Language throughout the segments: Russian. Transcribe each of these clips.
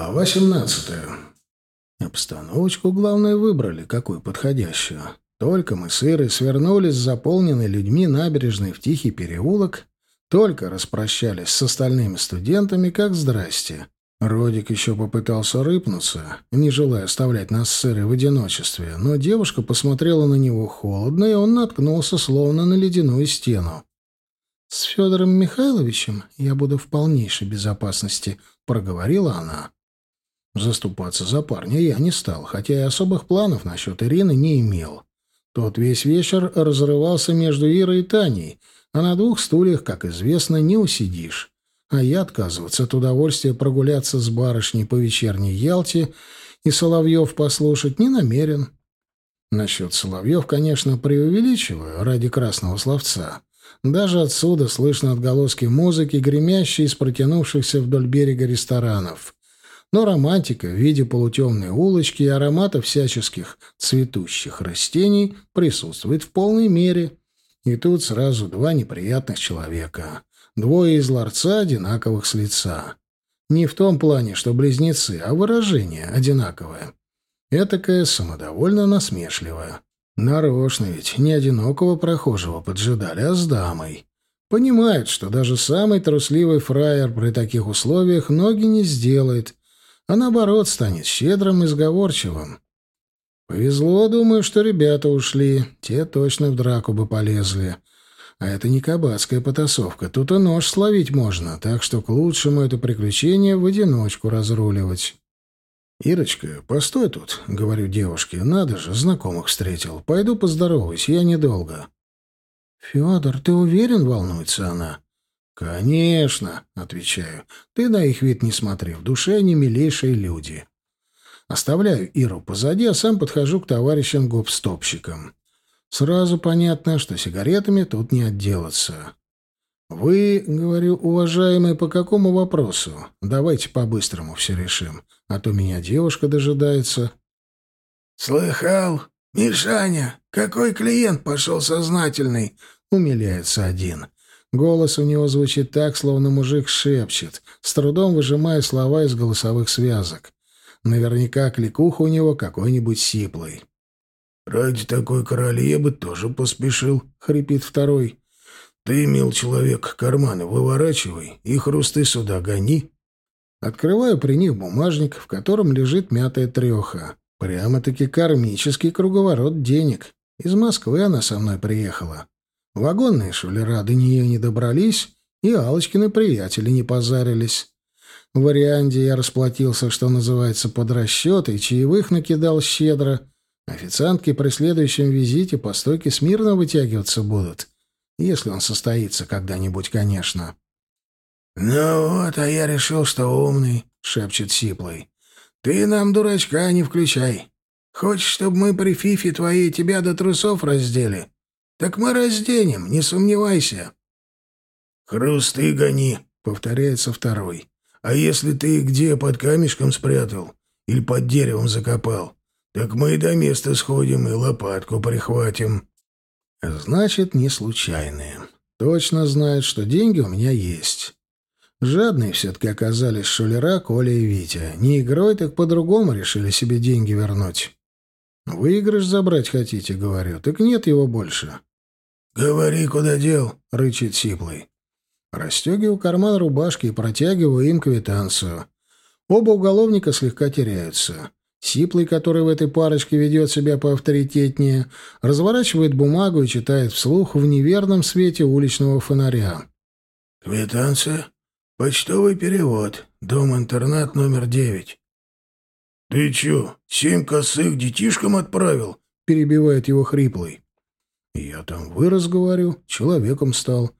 Глава 17. Обстановочку, главное, выбрали, какую подходящую. Только мы с Ирой свернулись с заполненной людьми набережной в тихий переулок, только распрощались с остальными студентами, как здрасте. Родик еще попытался рыпнуться, не желая оставлять нас с Ирой в одиночестве, но девушка посмотрела на него холодно, и он наткнулся словно на ледяную стену. «С Федором Михайловичем я буду в полнейшей безопасности», — проговорила она. Заступаться за парня я не стал, хотя и особых планов насчет Ирины не имел. Тот весь вечер разрывался между Ирой и Таней, а на двух стульях, как известно, не усидишь. А я отказываться от удовольствия прогуляться с барышней по вечерней Ялте и Соловьев послушать не намерен. Насчет Соловьев, конечно, преувеличиваю ради красного словца. Даже отсюда слышно отголоски музыки, гремящей из протянувшихся вдоль берега ресторанов. Но романтика в виде полутемной улочки и аромата всяческих цветущих растений присутствует в полной мере. И тут сразу два неприятных человека. Двое из ларца, одинаковых с лица. Не в том плане, что близнецы, а выражение одинаковое. Этакое самодовольно насмешливое. Нарочно ведь не одинокого прохожего поджидали, а с дамой. Понимают, что даже самый трусливый фраер при таких условиях ноги не сделает, а наоборот станет щедрым и сговорчивым. Повезло, думаю, что ребята ушли, те точно в драку бы полезли. А это не кабацкая потасовка, тут и нож словить можно, так что к лучшему это приключение в одиночку разруливать. «Ирочка, постой тут», — говорю девушке. «Надо же, знакомых встретил. Пойду поздороваюсь, я недолго». «Федор, ты уверен?» — волнуется она. «Конечно», — отвечаю. «Ты на их вид не смотри, в душе они милейшие люди». Оставляю Иру позади, а сам подхожу к товарищам-гопстопщикам. Сразу понятно, что сигаретами тут не отделаться. «Вы, — говорю, уважаемый, по какому вопросу? Давайте по-быстрому все решим, а то меня девушка дожидается». «Слыхал? Мишаня, какой клиент пошел сознательный?» — умиляется один. Голос у него звучит так, словно мужик шепчет, с трудом выжимая слова из голосовых связок. Наверняка кликуха у него какой-нибудь сиплый. «Ради такой короли я бы тоже поспешил», — хрипит второй. Ты, мил человек, карманы выворачивай и хрусты сюда гони. Открываю при них бумажник, в котором лежит мятая треха. Прямо-таки кармический круговорот денег. Из Москвы она со мной приехала. Вагонные шулера до нее не добрались, и Алочкины приятели не позарились. В варианте я расплатился, что называется, под расчет, и чаевых накидал щедро. Официантки при следующем визите по стойке смирно вытягиваться будут. Если он состоится когда-нибудь, конечно. «Ну вот, а я решил, что умный», — шепчет Сиплый. «Ты нам, дурачка, не включай. Хочешь, чтобы мы при фифе твоей тебя до трусов раздели? Так мы разденем, не сомневайся». «Хрусты гони», — повторяется второй. «А если ты где под камешком спрятал или под деревом закопал, так мы и до места сходим и лопатку прихватим». Значит, не случайные. Точно знают, что деньги у меня есть. Жадные все-таки оказались шулера Коля и Витя. Не игрой, так по-другому решили себе деньги вернуть. «Выигрыш забрать хотите?» — говорю. «Так нет его больше». «Говори, куда дел?» — рычит Сиплый. Растегиваю карман рубашки и протягиваю им квитанцию. Оба уголовника слегка теряются. Сиплый, который в этой парочке ведет себя поавторитетнее, разворачивает бумагу и читает вслух в неверном свете уличного фонаря. «Квитанция? Почтовый перевод. Дом-интернат номер девять». «Ты чё, семь косых детишкам отправил?» — перебивает его хриплый. «Я там вырос, говорю, человеком стал.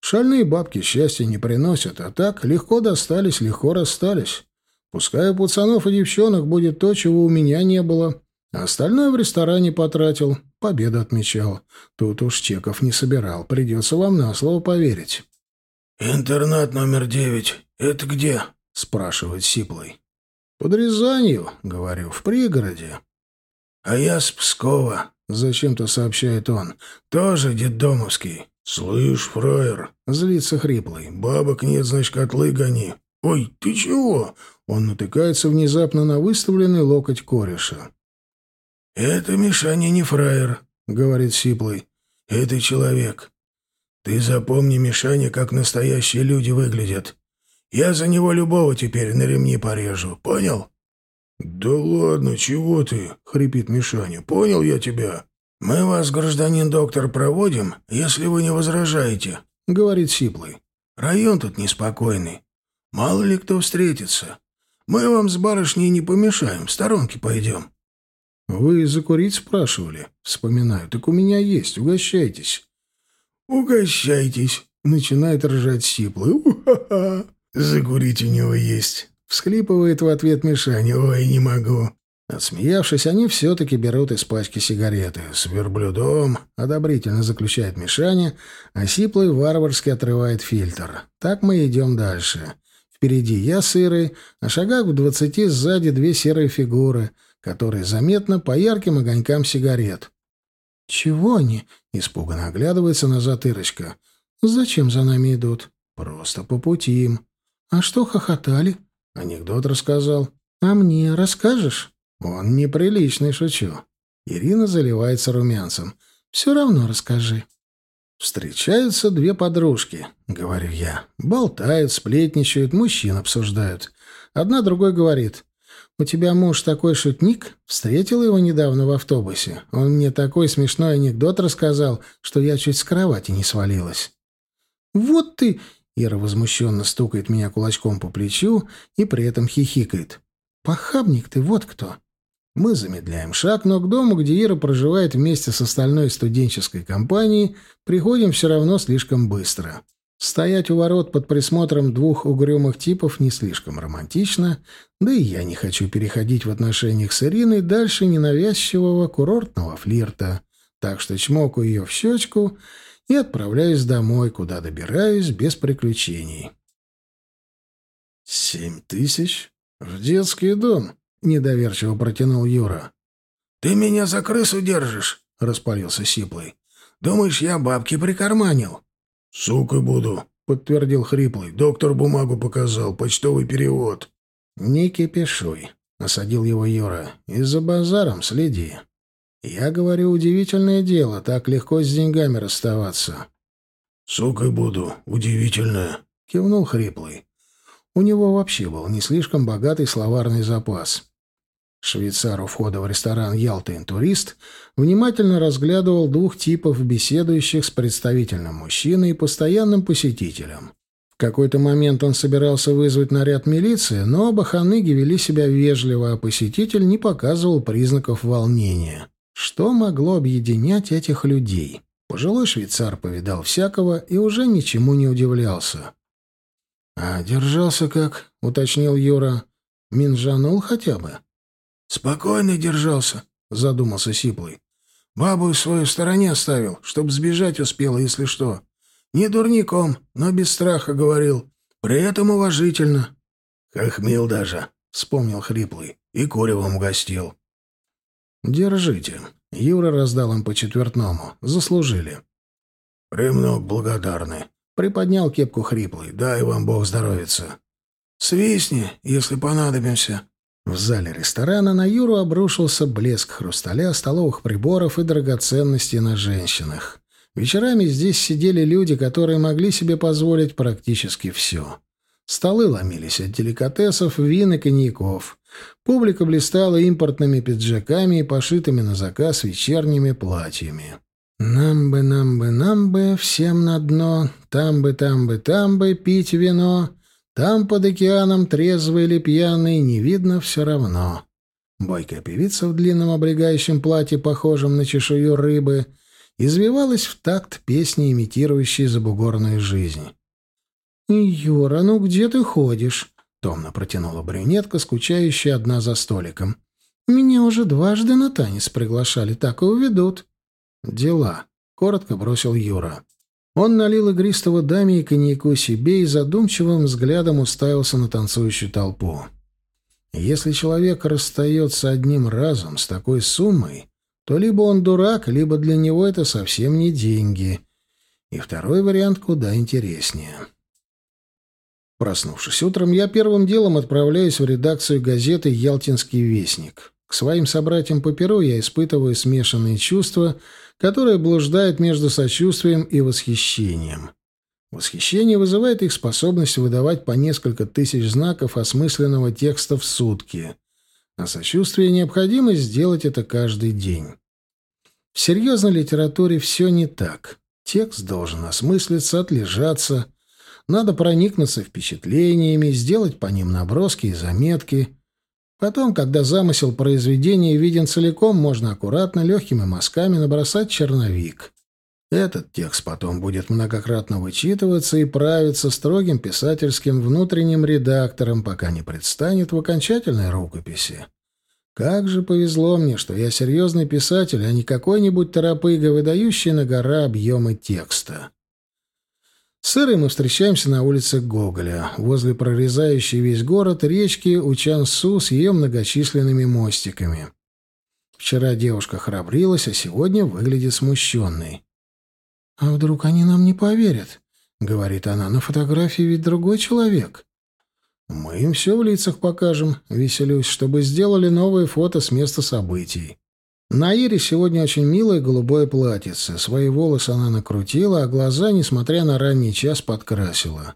Шальные бабки счастья не приносят, а так легко достались, легко расстались». Пускай у пацанов и девчонок будет то, чего у меня не было. А остальное в ресторане потратил, победу отмечал. Тут уж чеков не собирал, придется вам на слово поверить. «Интернат номер девять. Это где?» — спрашивает Сиплый. «Под Рязанью, — говорю, — в пригороде». «А я с Пскова», — зачем-то сообщает он. «Тоже детдомовский». «Слышь, фраер», — злится хриплый, — «бабок нет, значит, котлы гони». «Ой, ты чего?» Он натыкается внезапно на выставленный локоть кореша. «Это Мишаня не фраер», — говорит Сиплый. «Это человек. Ты запомни, Мишаня, как настоящие люди выглядят. Я за него любого теперь на ремни порежу. Понял?» «Да ладно, чего ты?» — хрипит Мишаня. «Понял я тебя. Мы вас, гражданин доктор, проводим, если вы не возражаете», — говорит Сиплый. «Район тут неспокойный. Мало ли кто встретится. Мы вам с барышней не помешаем, в сторонке пойдем». «Вы закурить спрашивали?» Вспоминаю. «Так у меня есть, угощайтесь». «Угощайтесь», — начинает ржать Сиплый. «У-ха-ха! Закурить у него есть». Всхлипывает в ответ Мишаня. «Ой, не могу». Отсмеявшись, они все-таки берут из пачки сигареты. «С верблюдом!» — одобрительно заключает Мишаня, а Сиплый варварски отрывает фильтр. Так мы идем дальше. Впереди я сырый, а шагах в двадцати сзади две серые фигуры — которые заметно по ярким огонькам сигарет. «Чего они?» — испуганно оглядывается назад Ирочка. «Зачем за нами идут?» «Просто по пути им». «А что хохотали?» Анекдот рассказал. «А мне расскажешь?» «Он неприличный, шучу». Ирина заливается румянцем. «Все равно расскажи». Встречаются две подружки, говорю я. Болтают, сплетничают, мужчин обсуждают. Одна другой говорит. «У тебя муж такой шутник? Встретила его недавно в автобусе. Он мне такой смешной анекдот рассказал, что я чуть с кровати не свалилась». «Вот ты!» — Ира возмущенно стукает меня кулачком по плечу и при этом хихикает. «Похабник ты, вот кто!» Мы замедляем шаг, но к дому, где Ира проживает вместе с остальной студенческой компанией, приходим все равно слишком быстро. Стоять у ворот под присмотром двух угрюмых типов не слишком романтично, да и я не хочу переходить в отношениях с Ириной дальше ненавязчивого курортного флирта, так что чмоку ее в щечку и отправляюсь домой, куда добираюсь без приключений. «Семь тысяч? В детский дом?» — недоверчиво протянул Юра. «Ты меня за крысу держишь?» — распалился Сиплый. «Думаешь, я бабки прикарманил?» «Сукой буду», — подтвердил Хриплый. «Доктор бумагу показал, почтовый перевод». «Не кипишуй», — осадил его Юра. «И за базаром следи. Я говорю, удивительное дело, так легко с деньгами расставаться». «Сукой буду, удивительное», — кивнул Хриплый. У него вообще был не слишком богатый словарный запас. Швейцар у входа в ресторан «Ялта Интурист» внимательно разглядывал двух типов, беседующих с представительным мужчиной и постоянным посетителем. В какой-то момент он собирался вызвать наряд милиции, но оба ханыги вели себя вежливо, а посетитель не показывал признаков волнения. Что могло объединять этих людей? Пожилой швейцар повидал всякого и уже ничему не удивлялся. «А держался как?» — уточнил Юра. «Минжанул хотя бы?» «Спокойно держался», — задумался Сиплый. «Бабу свою в стороне оставил, чтоб сбежать успела, если что. Не дурником, но без страха говорил. При этом уважительно». «Хохмел даже», — вспомнил Хриплый, — «и куревом угостил». «Держите». Юра раздал им по четвертному. Заслужили. «Премног благодарны», — приподнял кепку Хриплый. «Дай вам Бог здоровиться». «Свистни, если понадобимся», в зале ресторана на Юру обрушился блеск хрусталя, столовых приборов и драгоценностей на женщинах. Вечерами здесь сидели люди, которые могли себе позволить практически все. Столы ломились от деликатесов, вин и коньяков. Публика блистала импортными пиджаками и пошитыми на заказ вечерними платьями. «Нам бы, нам бы, нам бы, всем на дно, там бы, там бы, там бы, пить вино», там под океаном, трезвый или пьяный, не видно все равно. Бойкая певица в длинном облегающем платье, похожем на чешую рыбы, извивалась в такт песни, имитирующей забугорную жизнь. «Юра, ну где ты ходишь?» — томно протянула брюнетка, скучающая одна за столиком. «Меня уже дважды на танец приглашали, так и уведут». «Дела», — коротко бросил Юра. Он налил игристого даме и коньяку себе и задумчивым взглядом уставился на танцующую толпу. Если человек расстается одним разом с такой суммой, то либо он дурак, либо для него это совсем не деньги. И второй вариант куда интереснее. Проснувшись утром, я первым делом отправляюсь в редакцию газеты «Ялтинский вестник». К своим собратьям по перу я испытываю смешанные чувства, которые блуждают между сочувствием и восхищением. Восхищение вызывает их способность выдавать по несколько тысяч знаков осмысленного текста в сутки, а сочувствие — необходимость сделать это каждый день. В серьезной литературе все не так. Текст должен осмыслиться, отлежаться, надо проникнуться впечатлениями, сделать по ним наброски и заметки. Потом, когда замысел произведения виден целиком, можно аккуратно, легкими мазками набросать черновик. Этот текст потом будет многократно вычитываться и правиться строгим писательским внутренним редактором, пока не предстанет в окончательной рукописи. Как же повезло мне, что я серьезный писатель, а не какой-нибудь торопыга, выдающий на гора объемы текста. С Ирой мы встречаемся на улице Гоголя, возле прорезающей весь город речки Учан-Су с ее многочисленными мостиками. Вчера девушка храбрилась, а сегодня выглядит смущенной. «А вдруг они нам не поверят?» — говорит она. «На фотографии ведь другой человек». «Мы им все в лицах покажем, веселюсь, чтобы сделали новые фото с места событий». На Ире сегодня очень милое голубое платьице. Свои волосы она накрутила, а глаза, несмотря на ранний час, подкрасила.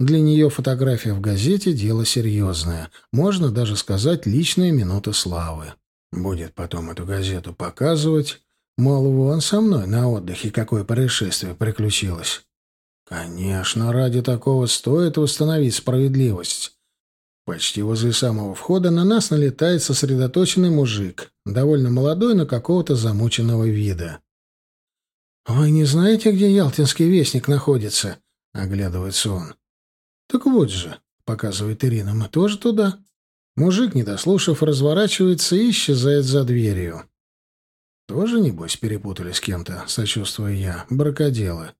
Для нее фотография в газете — дело серьезное. Можно даже сказать «личная минута славы». Будет потом эту газету показывать. Мол, вон со мной на отдыхе какое происшествие приключилось. Конечно, ради такого стоит восстановить справедливость. Почти возле самого входа на нас налетает сосредоточенный мужик, довольно молодой, но какого-то замученного вида. «Вы не знаете, где Ялтинский вестник находится?» — оглядывается он. «Так вот же», — показывает Ирина, — «мы тоже туда». Мужик, не дослушав, разворачивается и исчезает за дверью. «Тоже, небось, перепутали с кем-то», — сочувствую я, — бракоделы.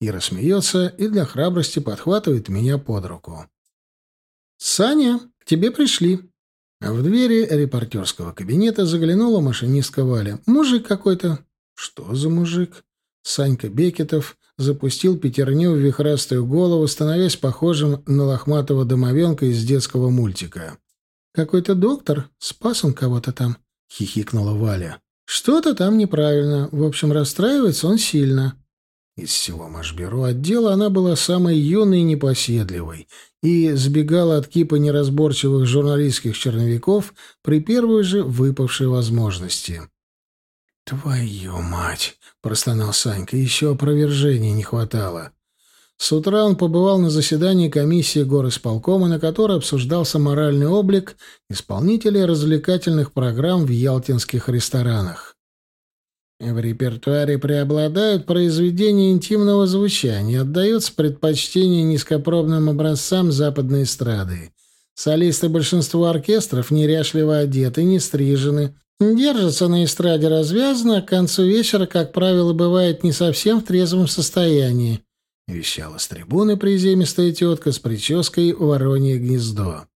Ира смеется и для храбрости подхватывает меня под руку. «Саня, к тебе пришли». В двери репортерского кабинета заглянула машинистка Валя. «Мужик какой-то». «Что за мужик?» Санька Бекетов запустил пятерню в вихрастую голову, становясь похожим на лохматого домовенка из детского мультика. «Какой-то доктор? Спас он кого-то там», — хихикнула Валя. «Что-то там неправильно. В общем, расстраивается он сильно». Из всего Машбюро отдела она была самой юной и непоседливой и сбегала от кипа неразборчивых журналистских черновиков при первой же выпавшей возможности. «Твою мать!» — простонал Санька. «Еще опровержения не хватало». С утра он побывал на заседании комиссии горосполкома, на которой обсуждался моральный облик исполнителей развлекательных программ в ялтинских ресторанах. В репертуаре преобладают произведения интимного звучания, отдается предпочтение низкопробным образцам западной эстрады. Солисты большинства оркестров неряшливо одеты, не стрижены, держатся на эстраде развязанно, а к концу вечера, как правило, бывает не совсем в трезвом состоянии. Вещала с трибуны приземистая тетка с прической «Воронье гнездо».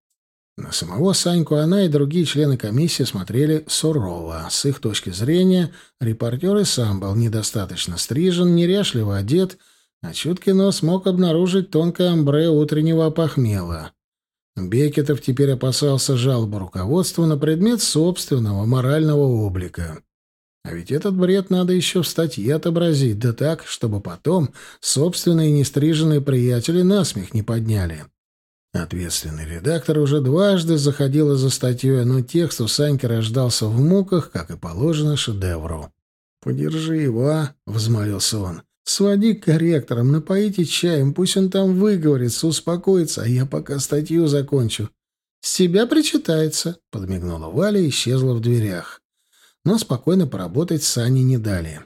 На самого Саньку она и другие члены комиссии смотрели сурово. С их точки зрения, репортер и сам был недостаточно стрижен, неряшливо одет, а чуткий нос мог обнаружить тонкое амбре утреннего опохмела. Бекетов теперь опасался жалобы руководства на предмет собственного морального облика. А ведь этот бред надо еще в статье отобразить, да так, чтобы потом собственные нестриженные приятели насмех не подняли. Ответственный редактор уже дважды заходил за статьей, но текст у Саньки рождался в муках, как и положено шедевру. «Подержи его, а!» — взмолился он. «Своди к корректорам, напоите чаем, пусть он там выговорится, успокоится, а я пока статью закончу». «С себя причитается», — подмигнула Валя и исчезла в дверях. Но спокойно поработать Сане не дали.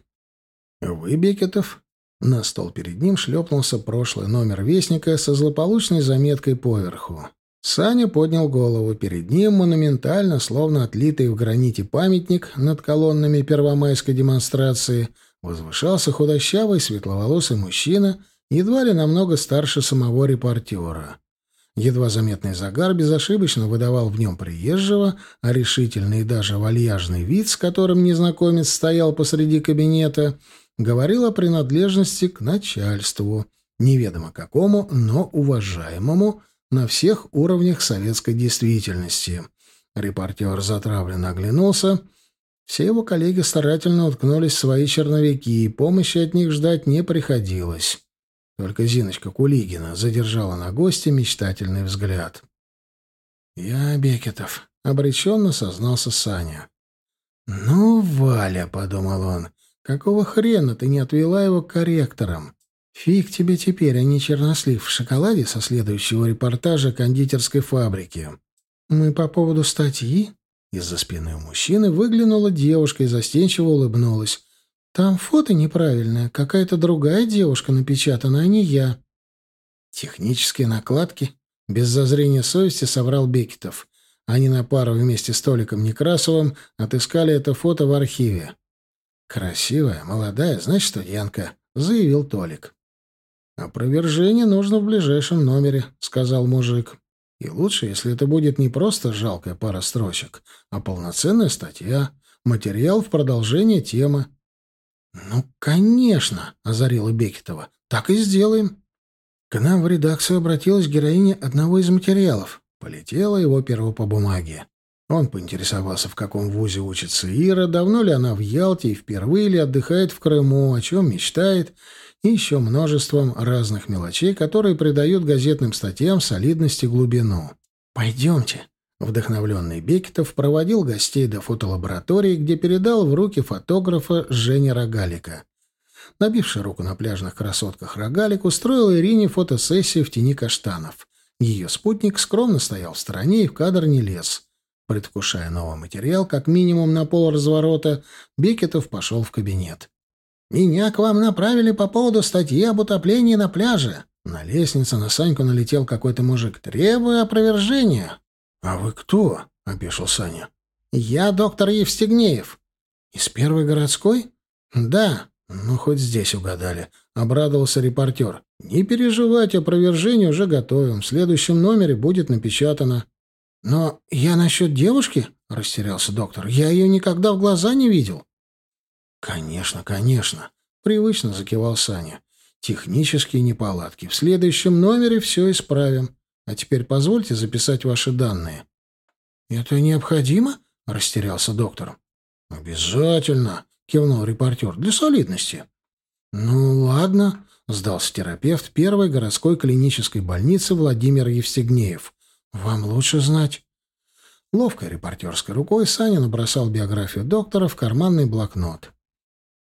«Вы, Бекетов, на стол перед ним шлепнулся прошлый номер вестника со злополучной заметкой поверху. Саня поднял голову. Перед ним монументально, словно отлитый в граните памятник над колоннами первомайской демонстрации, возвышался худощавый светловолосый мужчина, едва ли намного старше самого репортера. Едва заметный загар безошибочно выдавал в нем приезжего, а решительный и даже вальяжный вид, с которым незнакомец стоял посреди кабинета — говорил о принадлежности к начальству, неведомо какому, но уважаемому на всех уровнях советской действительности. Репортер затравленно оглянулся. Все его коллеги старательно уткнулись в свои черновики, и помощи от них ждать не приходилось. Только Зиночка Кулигина задержала на госте мечтательный взгляд. «Я Бекетов», — обреченно сознался Саня. «Ну, Валя», — подумал он, — «какого хрена ты не отвела его к корректорам? Фиг тебе теперь, а не чернослив в шоколаде со следующего репортажа кондитерской фабрики. Мы по поводу статьи?» Из-за спины у мужчины выглянула девушка и застенчиво улыбнулась. Там фото неправильное, какая-то другая девушка напечатана, а не я. Технические накладки. Без зазрения совести соврал Бекетов. Они на пару вместе с Толиком Некрасовым отыскали это фото в архиве. «Красивая, молодая, значит, студентка», — заявил Толик. «Опровержение нужно в ближайшем номере», — сказал мужик. «И лучше, если это будет не просто жалкая пара строчек, а полноценная статья, материал в продолжение темы. «Ну, конечно!» — озарила Бекетова. «Так и сделаем». К нам в редакцию обратилась героиня одного из материалов. Полетела его перо по бумаге. Он поинтересовался, в каком вузе учится Ира, давно ли она в Ялте и впервые ли отдыхает в Крыму, о чем мечтает, и еще множеством разных мелочей, которые придают газетным статьям солидность и глубину. «Пойдемте», Вдохновленный Бекетов проводил гостей до фотолаборатории, где передал в руки фотографа Женя Рогалика. Набивший руку на пляжных красотках Рогалик устроил Ирине фотосессию в тени каштанов. Ее спутник скромно стоял в стороне и в кадр не лез. Предвкушая новый материал, как минимум на полразворота, Бекетов пошел в кабинет. «Меня к вам направили по поводу статьи об утоплении на пляже». На лестнице на Саньку налетел какой-то мужик. «Требую опровержения». «А вы кто?» — опешил Саня. «Я доктор Евстигнеев». «Из первой городской?» «Да». «Ну, хоть здесь угадали», — обрадовался репортер. «Не переживайте, опровержение уже готовим. В следующем номере будет напечатано». «Но я насчет девушки?» — растерялся доктор. «Я ее никогда в глаза не видел». «Конечно, конечно», — привычно закивал Саня. «Технические неполадки. В следующем номере все исправим. А теперь позвольте записать ваши данные». «Это необходимо?» — растерялся доктор. «Обязательно», — кивнул репортер, — «для солидности». «Ну, ладно», — сдался терапевт первой городской клинической больницы Владимир Евстигнеев. «Вам лучше знать». Ловкой репортерской рукой Саня набросал биографию доктора в карманный блокнот.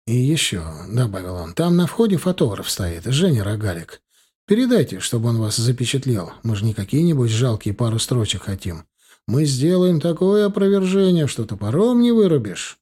«И еще», — добавил он, — «там на входе фотограф стоит, Женя Рогалик. Передайте, чтобы он вас запечатлел. Мы же не какие-нибудь жалкие пару строчек хотим. Мы сделаем такое опровержение, что топором не вырубишь.